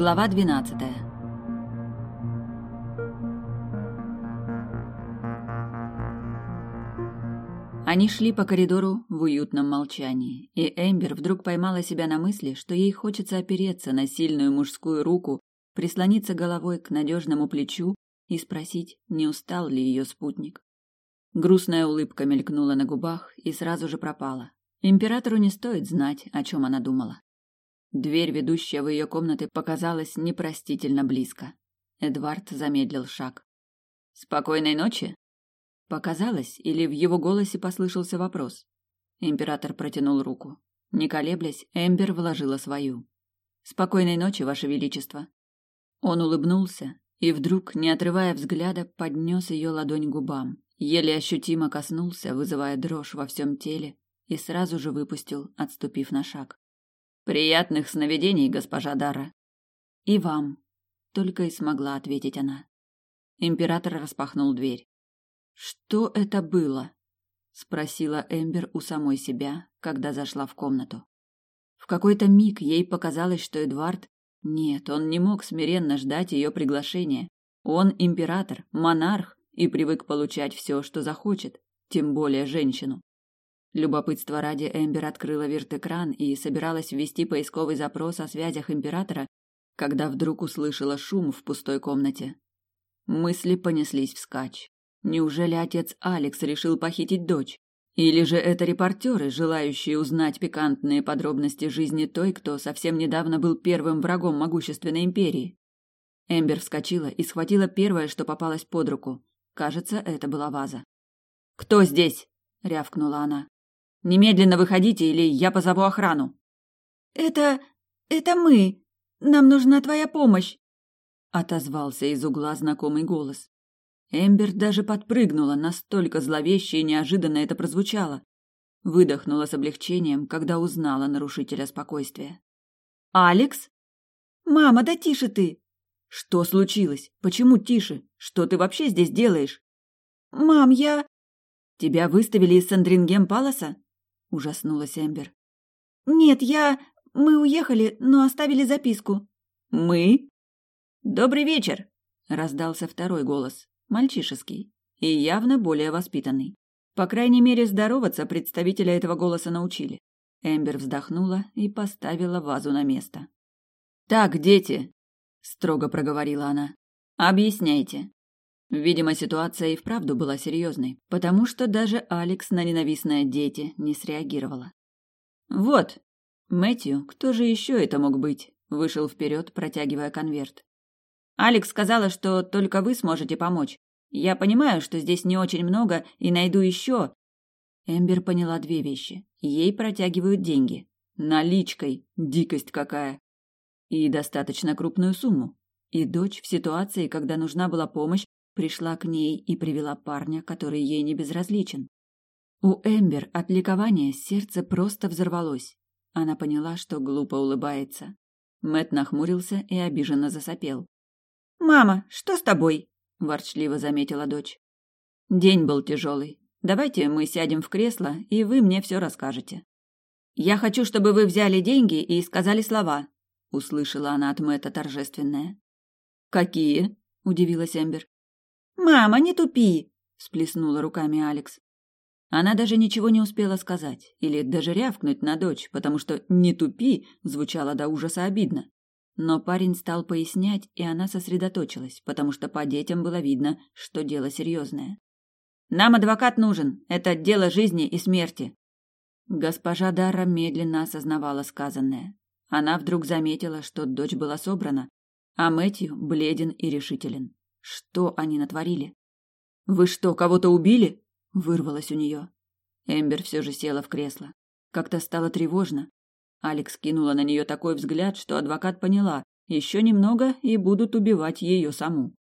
Глава двенадцатая. Они шли по коридору в уютном молчании, и Эмбер вдруг поймала себя на мысли, что ей хочется опереться на сильную мужскую руку, прислониться головой к надежному плечу и спросить, не устал ли ее спутник. Грустная улыбка мелькнула на губах и сразу же пропала. Императору не стоит знать, о чем она думала. Дверь, ведущая в ее комнаты, показалась непростительно близко. Эдвард замедлил шаг. «Спокойной ночи?» Показалось, или в его голосе послышался вопрос. Император протянул руку. Не колеблясь, Эмбер вложила свою. «Спокойной ночи, Ваше Величество!» Он улыбнулся и вдруг, не отрывая взгляда, поднес ее ладонь к губам, еле ощутимо коснулся, вызывая дрожь во всем теле, и сразу же выпустил, отступив на шаг. Приятных сновидений, госпожа Дара. И вам, только и смогла ответить она. Император распахнул дверь. Что это было? спросила Эмбер у самой себя, когда зашла в комнату. В какой-то миг ей показалось, что Эдвард нет, он не мог смиренно ждать ее приглашения. Он император, монарх и привык получать все, что захочет, тем более женщину. Любопытство ради Эмбер открыла вирт-экран и собиралась ввести поисковый запрос о связях императора, когда вдруг услышала шум в пустой комнате. Мысли понеслись вскачь. Неужели отец Алекс решил похитить дочь? Или же это репортеры, желающие узнать пикантные подробности жизни той, кто совсем недавно был первым врагом могущественной империи? Эмбер вскочила и схватила первое, что попалось под руку. Кажется, это была ваза. «Кто здесь?» — рявкнула она. Немедленно выходите, или я позову охрану. Это... это мы. Нам нужна твоя помощь. Отозвался из угла знакомый голос. Эмбер даже подпрыгнула, настолько зловеще и неожиданно это прозвучало. Выдохнула с облегчением, когда узнала нарушителя спокойствия. «Алекс?» «Мама, да тише ты!» «Что случилось? Почему тише? Что ты вообще здесь делаешь?» «Мам, я...» «Тебя выставили из Сандрингем Паласа?» Ужаснулась Эмбер. Нет, я... Мы уехали, но оставили записку. Мы? Добрый вечер, раздался второй голос, мальчишеский и явно более воспитанный. По крайней мере, здороваться представителя этого голоса научили. Эмбер вздохнула и поставила вазу на место. Так, дети, строго проговорила она. Объясняйте. Видимо, ситуация и вправду была серьезной, потому что даже Алекс на ненавистное дети не среагировала. Вот, Мэтью, кто же еще это мог быть? Вышел вперед, протягивая конверт. Алекс сказала, что только вы сможете помочь. Я понимаю, что здесь не очень много, и найду еще. Эмбер поняла две вещи. Ей протягивают деньги. Наличкой. Дикость какая. И достаточно крупную сумму. И дочь в ситуации, когда нужна была помощь, пришла к ней и привела парня, который ей не безразличен. У Эмбер от ликования сердце просто взорвалось. Она поняла, что глупо улыбается. Мэт нахмурился и обиженно засопел. «Мама, что с тобой?» – ворчливо заметила дочь. «День был тяжелый. Давайте мы сядем в кресло, и вы мне все расскажете». «Я хочу, чтобы вы взяли деньги и сказали слова», – услышала она от Мэтта торжественное. «Какие?» – удивилась Эмбер. «Мама, не тупи!» – сплеснула руками Алекс. Она даже ничего не успела сказать или даже рявкнуть на дочь, потому что «не тупи» звучало до ужаса обидно. Но парень стал пояснять, и она сосредоточилась, потому что по детям было видно, что дело серьезное. «Нам адвокат нужен. Это дело жизни и смерти». Госпожа Дара медленно осознавала сказанное. Она вдруг заметила, что дочь была собрана, а Мэтью бледен и решителен. Что они натворили? Вы что, кого-то убили? Вырвалось у нее. Эмбер все же села в кресло. Как-то стало тревожно. Алекс кинула на нее такой взгляд, что адвокат поняла, еще немного и будут убивать ее саму.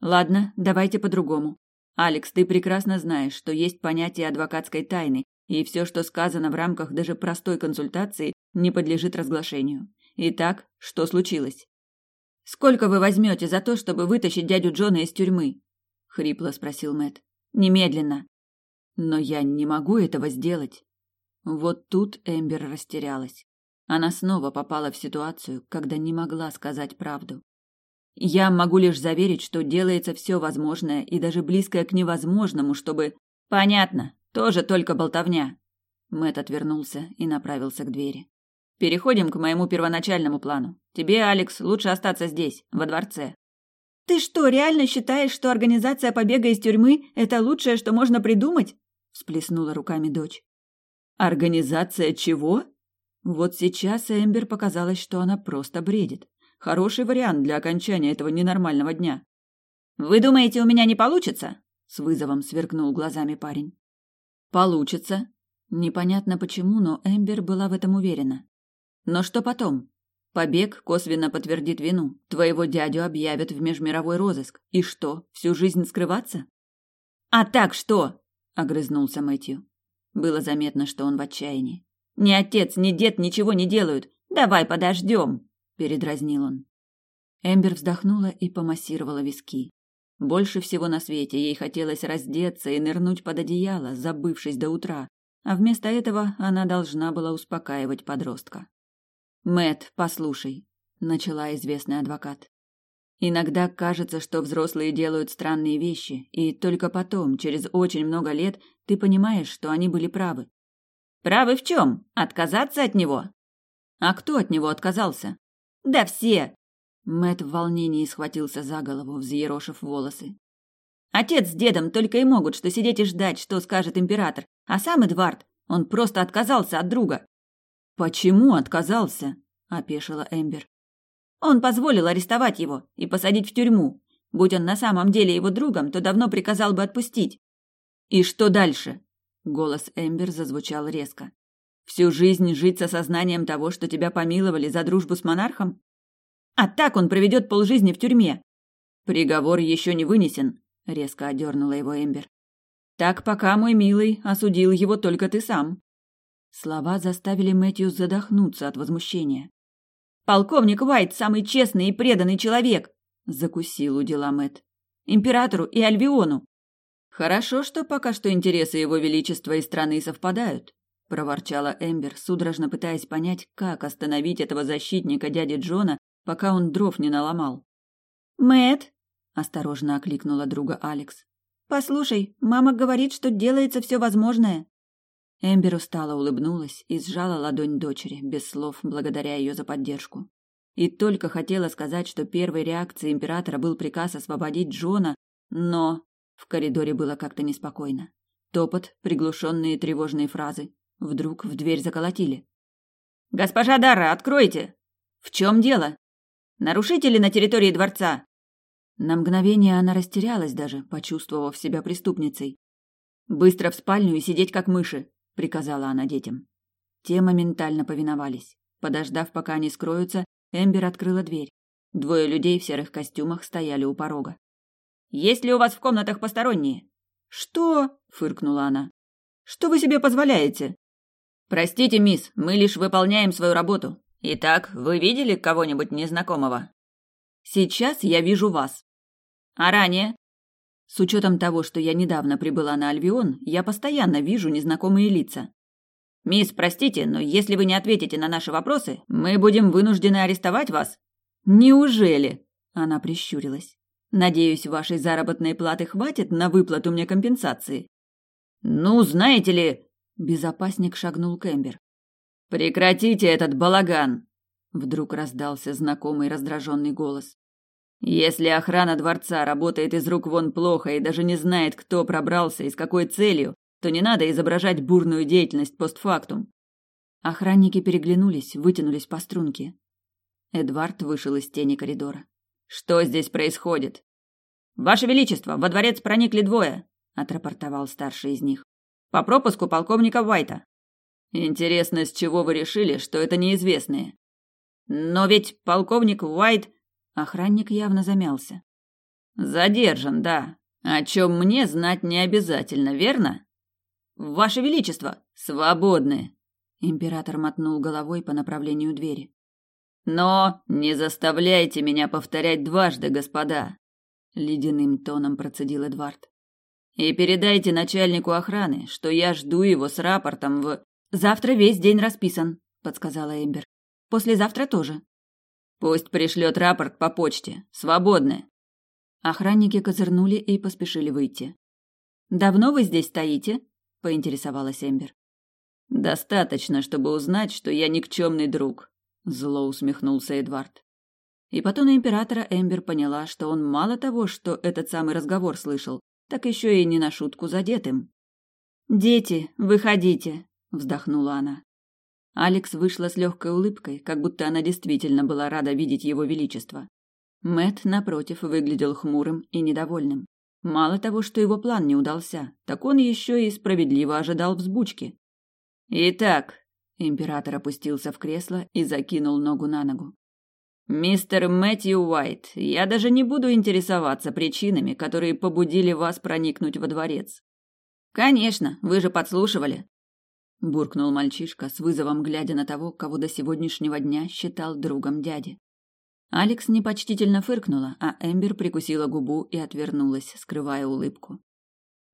Ладно, давайте по-другому. Алекс, ты прекрасно знаешь, что есть понятие адвокатской тайны, и все, что сказано в рамках даже простой консультации, не подлежит разглашению. Итак, что случилось? Сколько вы возьмете за то, чтобы вытащить дядю Джона из тюрьмы? хрипло спросил Мэт. Немедленно. Но я не могу этого сделать. Вот тут Эмбер растерялась. Она снова попала в ситуацию, когда не могла сказать правду. Я могу лишь заверить, что делается все возможное и даже близкое к невозможному, чтобы... Понятно, тоже только болтовня. Мэт отвернулся и направился к двери. Переходим к моему первоначальному плану. Тебе, Алекс, лучше остаться здесь, во дворце. Ты что, реально считаешь, что организация побега из тюрьмы – это лучшее, что можно придумать? Всплеснула руками дочь. Организация чего? Вот сейчас Эмбер показалось, что она просто бредит. Хороший вариант для окончания этого ненормального дня. Вы думаете, у меня не получится? С вызовом сверкнул глазами парень. Получится. Непонятно почему, но Эмбер была в этом уверена. Но что потом? Побег косвенно подтвердит вину. Твоего дядю объявят в межмировой розыск. И что, всю жизнь скрываться? А так что? огрызнулся Мэтью. Было заметно, что он в отчаянии. Ни отец, ни дед ничего не делают. Давай подождем, передразнил он. Эмбер вздохнула и помассировала виски. Больше всего на свете ей хотелось раздеться и нырнуть под одеяло, забывшись до утра, а вместо этого она должна была успокаивать подростка. Мэт, послушай, начала известный адвокат. Иногда кажется, что взрослые делают странные вещи, и только потом, через очень много лет, ты понимаешь, что они были правы. Правы в чем? Отказаться от него? А кто от него отказался? Да все. Мэт в волнении схватился за голову, взъерошив волосы. Отец с дедом только и могут что сидеть и ждать, что скажет император, а сам Эдвард, он просто отказался от друга. Почему отказался? опешила Эмбер. Он позволил арестовать его и посадить в тюрьму. Будь он на самом деле его другом, то давно приказал бы отпустить. И что дальше? Голос Эмбер зазвучал резко. Всю жизнь жить с осознанием того, что тебя помиловали за дружбу с монархом? А так он проведет полжизни в тюрьме. Приговор еще не вынесен, резко одернула его Эмбер. Так пока, мой милый, осудил его только ты сам. Слова заставили Мэтью задохнуться от возмущения. «Полковник Уайт самый честный и преданный человек!» — закусил у дела Мэтт. «Императору и Альвиону!» «Хорошо, что пока что интересы его величества и страны совпадают», — проворчала Эмбер, судорожно пытаясь понять, как остановить этого защитника дяди Джона, пока он дров не наломал. Мэтт, осторожно окликнула друга Алекс. «Послушай, мама говорит, что делается все возможное». Эмбер устало улыбнулась и сжала ладонь дочери, без слов благодаря ее за поддержку. И только хотела сказать, что первой реакцией императора был приказ освободить Джона, но в коридоре было как-то неспокойно. Топот, приглушенные тревожные фразы. Вдруг в дверь заколотили. «Госпожа Дара, откройте!» «В чем дело?» «Нарушители на территории дворца!» На мгновение она растерялась даже, почувствовав себя преступницей. «Быстро в спальню и сидеть как мыши!» — приказала она детям. Те моментально повиновались. Подождав, пока они скроются, Эмбер открыла дверь. Двое людей в серых костюмах стояли у порога. «Есть ли у вас в комнатах посторонние?» «Что?» — фыркнула она. «Что вы себе позволяете?» «Простите, мисс, мы лишь выполняем свою работу. Итак, вы видели кого-нибудь незнакомого?» «Сейчас я вижу вас». «А ранее?» С учетом того, что я недавно прибыла на Альвион, я постоянно вижу незнакомые лица. «Мисс, простите, но если вы не ответите на наши вопросы, мы будем вынуждены арестовать вас». «Неужели?» – она прищурилась. «Надеюсь, вашей заработной платы хватит на выплату мне компенсации». «Ну, знаете ли...» – безопасник шагнул к. «Прекратите этот балаган!» Вдруг раздался знакомый раздраженный голос. Если охрана дворца работает из рук вон плохо и даже не знает, кто пробрался и с какой целью, то не надо изображать бурную деятельность постфактум. Охранники переглянулись, вытянулись по струнке. Эдвард вышел из тени коридора. Что здесь происходит? Ваше величество, во дворец проникли двое, отрапортовал старший из них. По пропуску полковника Вайта. Интересно, с чего вы решили, что это неизвестные? Но ведь полковник Уайт Охранник явно замялся. Задержан, да. О чем мне знать не обязательно, верно? Ваше величество, свободны. Император мотнул головой по направлению двери. Но не заставляйте меня повторять дважды, господа, ледяным тоном процедил Эдвард. И передайте начальнику охраны, что я жду его с рапортом в Завтра весь день расписан, подсказала Эмбер. Послезавтра тоже. Пусть пришлет рапорт по почте. Свободны. Охранники козырнули и поспешили выйти. «Давно вы здесь стоите?» – поинтересовалась Эмбер. «Достаточно, чтобы узнать, что я никчемный друг», – зло усмехнулся Эдвард. И по тону императора Эмбер поняла, что он мало того, что этот самый разговор слышал, так еще и не на шутку задетым. «Дети, выходите!» – вздохнула она. Алекс вышла с легкой улыбкой, как будто она действительно была рада видеть его величество. Мэт напротив, выглядел хмурым и недовольным. Мало того, что его план не удался, так он еще и справедливо ожидал взбучки. «Итак», — император опустился в кресло и закинул ногу на ногу. «Мистер Мэтью Уайт, я даже не буду интересоваться причинами, которые побудили вас проникнуть во дворец». «Конечно, вы же подслушивали», — буркнул мальчишка с вызовом, глядя на того, кого до сегодняшнего дня считал другом дяди. Алекс непочтительно фыркнула, а Эмбер прикусила губу и отвернулась, скрывая улыбку.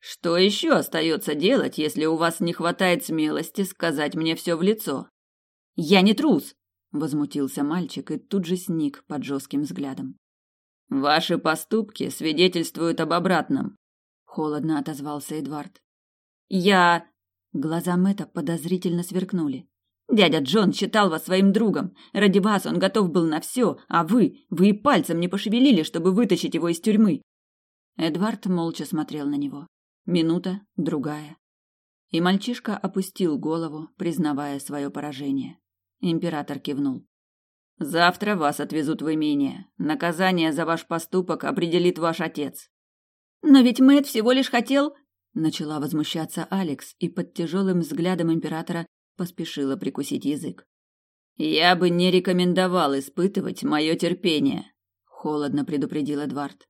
Что еще остается делать, если у вас не хватает смелости сказать мне все в лицо? Я не трус, возмутился мальчик и тут же сник под жестким взглядом. Ваши поступки свидетельствуют об обратном, холодно отозвался Эдвард. Я Глаза Мэтта подозрительно сверкнули. Дядя Джон считал вас своим другом. Ради вас он готов был на все, а вы, вы и пальцем не пошевелили, чтобы вытащить его из тюрьмы. Эдвард молча смотрел на него. Минута, другая. И мальчишка опустил голову, признавая свое поражение. Император кивнул. Завтра вас отвезут в имение. Наказание за ваш поступок определит ваш отец. Но ведь Мэт всего лишь хотел, начала возмущаться Алекс, и под тяжелым взглядом императора поспешила прикусить язык. Я бы не рекомендовал испытывать мое терпение, холодно предупредил Эдвард.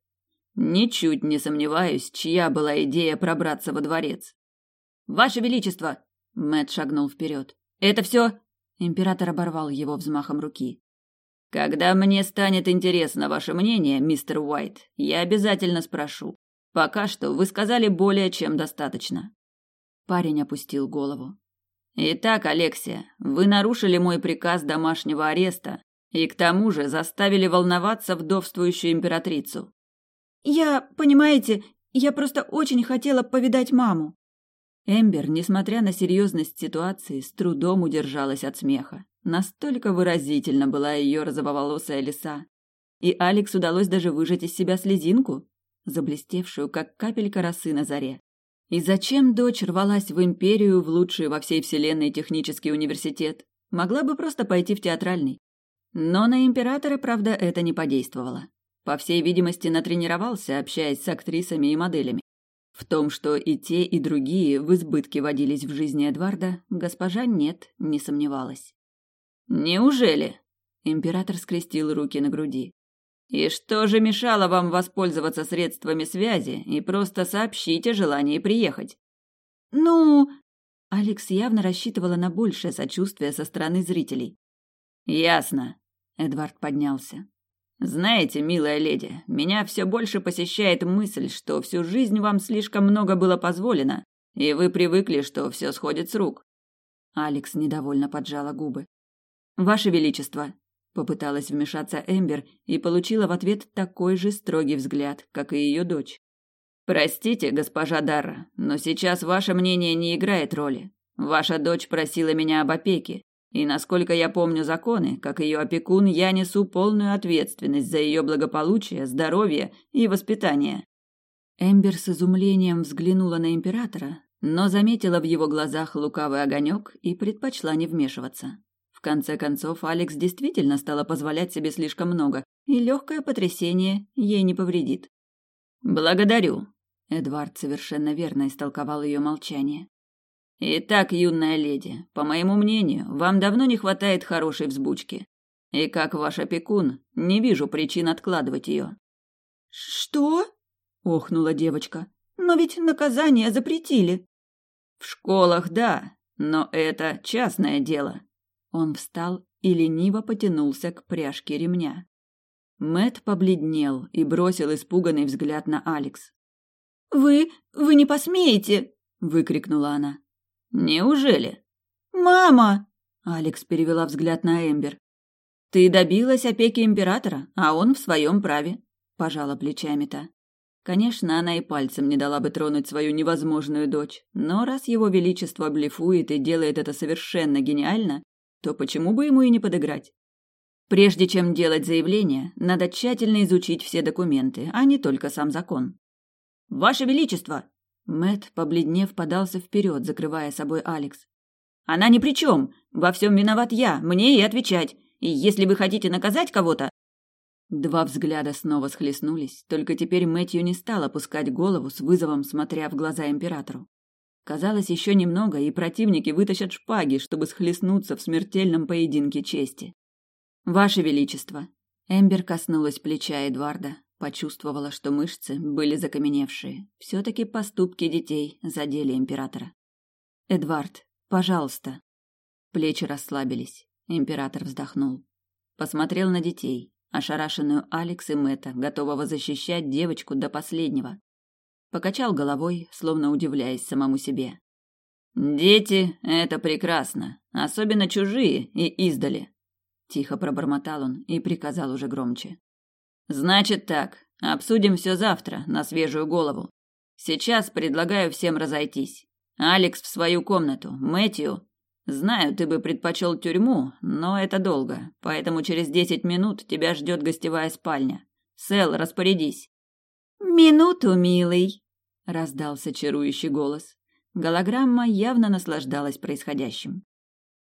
Ничуть не сомневаюсь, чья была идея пробраться во дворец. Ваше величество, Мэт шагнул вперед. Это все? Император оборвал его взмахом руки. Когда мне станет интересно ваше мнение, мистер Уайт, я обязательно спрошу. Пока что вы сказали более чем достаточно. Парень опустил голову. Итак, Алексия, вы нарушили мой приказ домашнего ареста и к тому же заставили волноваться вдовствующую императрицу. Я, понимаете, я просто очень хотела повидать маму. Эмбер, несмотря на серьезность ситуации, с трудом удержалась от смеха. Настолько выразительно была ее розоволосая лиса. И Алекс удалось даже выжать из себя слезинку, заблестевшую, как капелька росы на заре. И зачем дочь рвалась в империю, в лучший во всей вселенной технический университет? Могла бы просто пойти в театральный. Но на императора, правда, это не подействовало. По всей видимости, натренировался, общаясь с актрисами и моделями. В том, что и те, и другие в избытке водились в жизни Эдварда, госпожа нет, не сомневалась. «Неужели?» Император скрестил руки на груди. И что же мешало вам воспользоваться средствами связи и просто сообщить о желании приехать? Ну, Алекс явно рассчитывала на большее сочувствие со стороны зрителей. Ясно. Эдвард поднялся. Знаете, милая леди, меня все больше посещает мысль, что всю жизнь вам слишком много было позволено, и вы привыкли, что все сходит с рук. Алекс недовольно поджала губы. Ваше величество, Попыталась вмешаться Эмбер и получила в ответ такой же строгий взгляд, как и ее дочь. Простите, госпожа Дарра, но сейчас ваше мнение не играет роли. Ваша дочь просила меня об опеке, и насколько я помню законы, как ее опекун, я несу полную ответственность за ее благополучие, здоровье и воспитание. Эмбер с изумлением взглянула на императора, но заметила в его глазах лукавый огонек и предпочла не вмешиваться. В конце концов, Алекс действительно стала позволять себе слишком много, и легкое потрясение ей не повредит. «Благодарю», — Эдвард совершенно верно истолковал ее молчание. «Итак, юная леди, по моему мнению, вам давно не хватает хорошей взбучки. И как ваш опекун, не вижу причин откладывать ее». «Что?» — охнула девочка. «Но ведь наказание запретили». «В школах, да, но это частное дело», он встал и лениво потянулся к пряжке ремня. Мэт побледнел и бросил испуганный взгляд на Алекс. «Вы... вы не посмеете!» — выкрикнула она. «Неужели?» «Мама!» — Алекс перевела взгляд на Эмбер. Ты добилась опеки императора, а он в своем праве, пожала плечами та. Конечно, она и пальцем не дала бы тронуть свою невозможную дочь, но раз его величество блефует и делает это совершенно гениально, то почему бы ему и не подыграть? Прежде чем делать заявление, надо тщательно изучить все документы, а не только сам закон. Ваше величество, Мэт, побледнев, подался вперед, закрывая собой Алекс. Она ни при чем. Во всем виноват я. Мне и отвечать. И если вы хотите наказать кого-то, Два взгляда снова схлестнулись, только теперь Мэтью не стал опускать голову с вызовом, смотря в глаза императору. Казалось, еще немного, и противники вытащат шпаги, чтобы схлестнуться в смертельном поединке чести. «Ваше Величество!» Эмбер коснулась плеча Эдварда, почувствовала, что мышцы были закаменевшие. Все-таки поступки детей задели императора. «Эдвард, пожалуйста!» Плечи расслабились. Император вздохнул. Посмотрел на детей, ошарашенную Алекс и Мэтта, готового защищать девочку до последнего. Покачал головой, словно удивляясь самому себе. «Дети — это прекрасно, особенно чужие и издали», — тихо пробормотал он и приказал уже громче. «Значит так, обсудим все завтра, на свежую голову. Сейчас предлагаю всем разойтись. Алекс в свою комнату, Мэтью Знаю, ты бы предпочел тюрьму, но это долго, поэтому через десять минут тебя ждет гостевая спальня. Сэл, распорядись. Минуту, милый, раздался чарующий голос. Голограмма явно наслаждалась происходящим.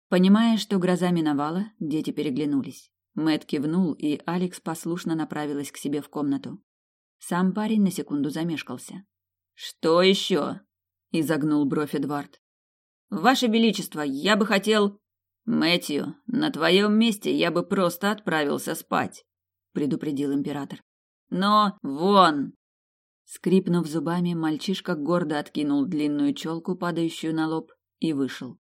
Понимая, что гроза миновала, дети переглянулись. Мэт кивнул, и Алекс послушно направилась к себе в комнату. Сам парень на секунду замешкался. Что еще? изогнул бровь Эдвард. Ваше величество, я бы хотел Мэтью, на твоем месте я бы просто отправился спать, предупредил император. Но вон. Скрипнув зубами, мальчишка гордо откинул длинную челку, падающую на лоб, и вышел.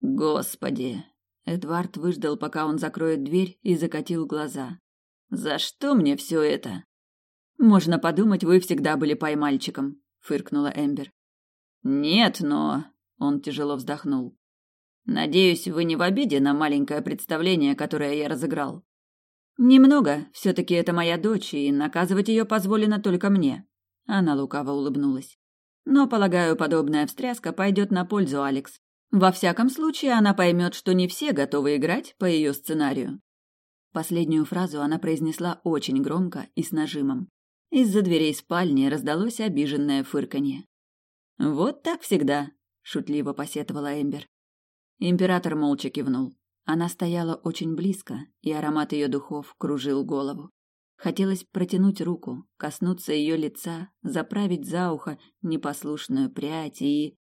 Господи, Эдвард выждал, пока он закроет дверь, и закатил глаза. За что мне все это? Можно подумать, вы всегда были поймальчиком, фыркнула Эмбер. Нет, но он тяжело вздохнул. Надеюсь, вы не в обиде на маленькое представление, которое я разыграл. Немного, все таки это моя дочь, и наказывать ее позволено только мне. Она лукаво улыбнулась. Но, полагаю, подобная встряска пойдет на пользу Алекс. Во всяком случае, она поймет, что не все готовы играть по ее сценарию. Последнюю фразу она произнесла очень громко и с нажимом. Из-за дверей спальни раздалось обиженное фырканье. Вот так всегда, шутливо посетовала Эмбер. Император молча кивнул. Она стояла очень близко, и аромат ее духов кружил голову. Хотелось протянуть руку, коснуться ее лица, заправить за ухо непослушную прядь и...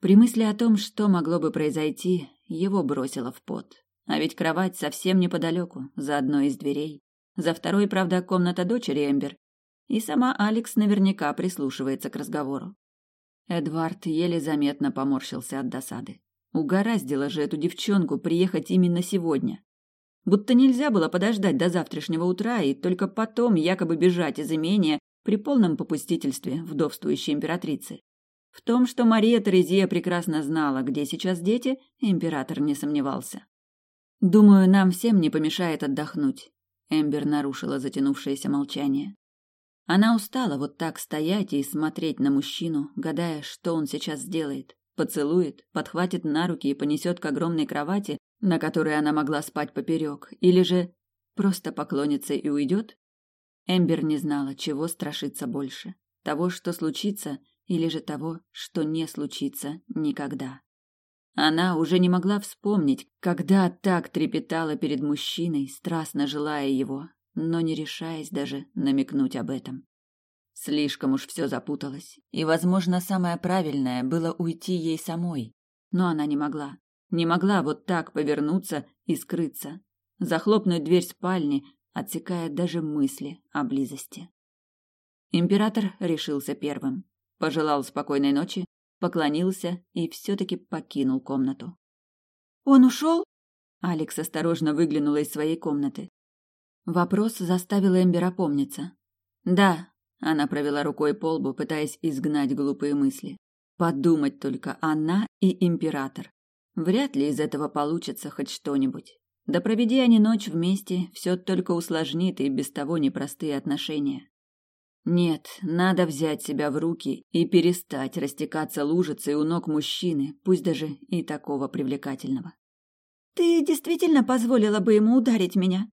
При мысли о том, что могло бы произойти, его бросило в пот. А ведь кровать совсем неподалеку, за одной из дверей. За второй, правда, комната дочери Эмбер. И сама Алекс наверняка прислушивается к разговору. Эдвард еле заметно поморщился от досады. Угораздило же эту девчонку приехать именно сегодня. Будто нельзя было подождать до завтрашнего утра и только потом якобы бежать из имения при полном попустительстве вдовствующей императрицы. В том, что Мария Терезия прекрасно знала, где сейчас дети, император не сомневался. «Думаю, нам всем не помешает отдохнуть», — Эмбер нарушила затянувшееся молчание. Она устала вот так стоять и смотреть на мужчину, гадая, что он сейчас сделает. Поцелует, подхватит на руки и понесет к огромной кровати, на которой она могла спать поперек, или же просто поклонится и уйдет? Эмбер не знала, чего страшиться больше. Того, что случится, или же того, что не случится никогда. Она уже не могла вспомнить, когда так трепетала перед мужчиной, страстно желая его, но не решаясь даже намекнуть об этом. Слишком уж все запуталось, и, возможно, самое правильное было уйти ей самой, но она не могла. Не могла вот так повернуться и скрыться, захлопнуть дверь спальни, отсекая даже мысли о близости. Император решился первым, пожелал спокойной ночи, поклонился и все-таки покинул комнату. «Он ушел?» Алекс осторожно выглянула из своей комнаты. Вопрос заставил Эмбер опомниться. «Да», — она провела рукой по лбу, пытаясь изгнать глупые мысли. «Подумать только, она и император. Вряд ли из этого получится хоть что-нибудь. Да проведи они ночь вместе, все только усложнит и без того непростые отношения. Нет, надо взять себя в руки и перестать растекаться лужицей у ног мужчины, пусть даже и такого привлекательного. «Ты действительно позволила бы ему ударить меня?»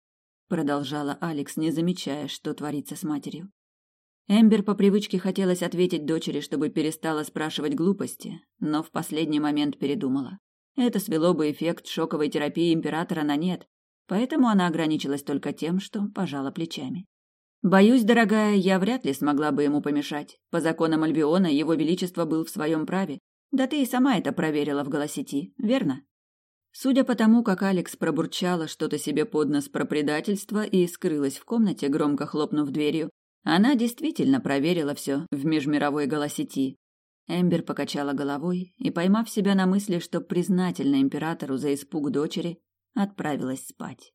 Продолжала Алекс, не замечая, что творится с матерью. Эмбер по привычке хотелось ответить дочери, чтобы перестала спрашивать глупости, но в последний момент передумала. Это свело бы эффект шоковой терапии императора на нет, поэтому она ограничилась только тем, что пожала плечами. Боюсь, дорогая, я вряд ли смогла бы ему помешать. По законам Альбиона его величество был в своем праве. Да ты и сама это проверила в голосети, верно? Судя по тому, как Алекс пробурчала что-то себе под нос про предательство и скрылась в комнате, громко хлопнув дверью, она действительно проверила все в межмировой голосети. Эмбер покачала головой и, поймав себя на мысли, что признательна императору за испуг дочери, отправилась спать.